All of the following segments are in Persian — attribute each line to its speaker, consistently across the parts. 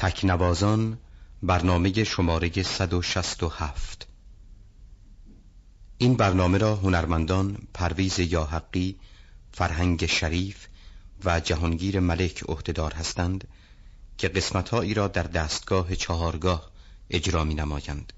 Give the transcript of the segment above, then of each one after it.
Speaker 1: تکنوازان برنامه شماره 167 این برنامه را هنرمندان پرویز یاحقی، فرهنگ شریف و جهانگیر ملک عهدهدار هستند که قسمتهایی را در دستگاه چهارگاه اجرا می نمایند.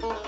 Speaker 1: Oh.